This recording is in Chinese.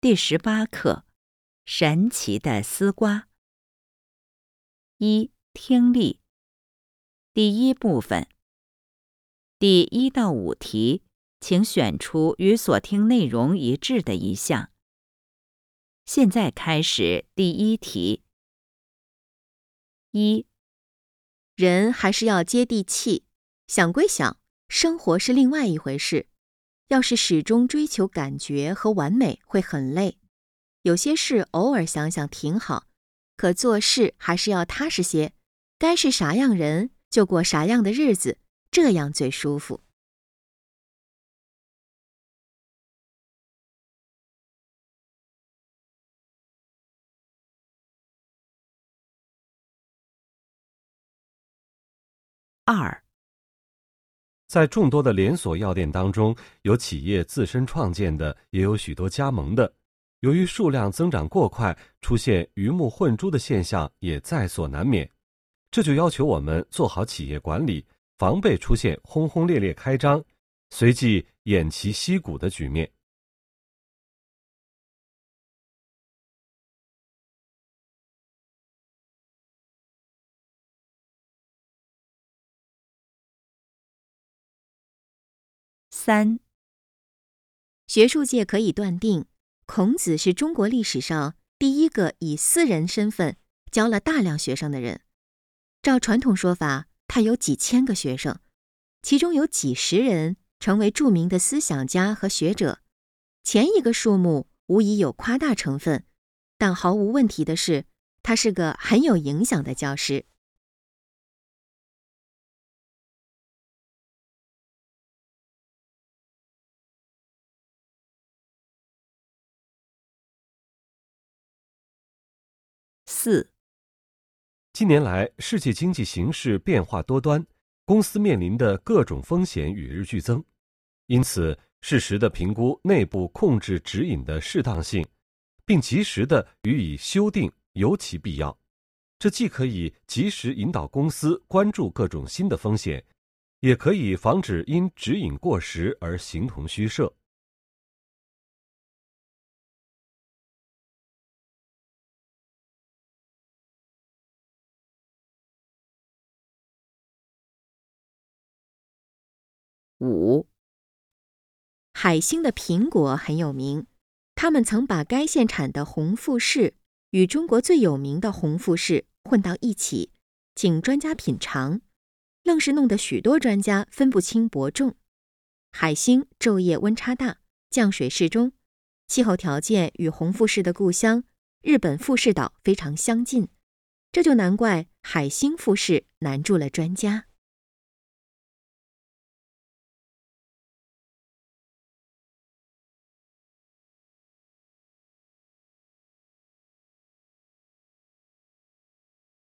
第十八课：神奇的丝瓜。一、听力。第一部分。第一到五题，请选出与所听内容一致的一项。现在开始第一题。一，人还是要接地气。想归想，生活是另外一回事。要是始终追求感觉和完美，会很累。有些事偶尔想想挺好，可做事还是要踏实些。该是啥样人就过啥样的日子，这样最舒服。二。在众多的连锁药店当中，有企业自身创建的，也有许多加盟的。由于数量增长过快，出现鱼目混珠的现象也在所难免。这就要求我们做好企业管理，防备出现轰轰烈烈开张，随即偃旗息鼓的局面。三，学术界可以断定，孔子是中国历史上第一个以私人身份教了大量学生的人。照传统说法，他有几千个学生，其中有几十人成为著名的思想家和学者。前一个数目无疑有夸大成分，但毫无问题的是，他是个很有影响的教师。四，近年来世界经济形势变化多端，公司面临的各种风险与日俱增，因此适时的评估内部控制指引的适当性，并及时的予以修订尤其必要。这既可以及时引导公司关注各种新的风险，也可以防止因指引过时而形同虚设。五，海星的苹果很有名，他们曾把该县产的红富士与中国最有名的红富士混到一起，请专家品尝，愣是弄得许多专家分不清伯仲。海星昼夜温差大，降水适中，气候条件与红富士的故乡日本富士岛非常相近，这就难怪海星富士难住了专家。